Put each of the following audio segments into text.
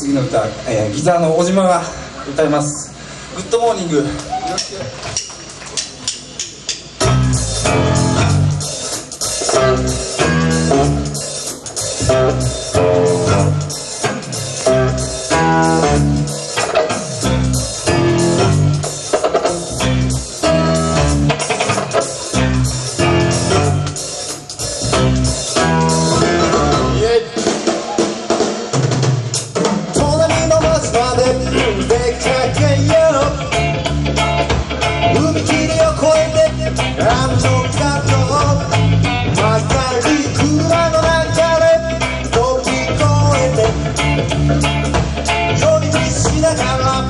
次の歌、えーギターの小島が歌います「グッドモーニング」よろしく「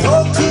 talk to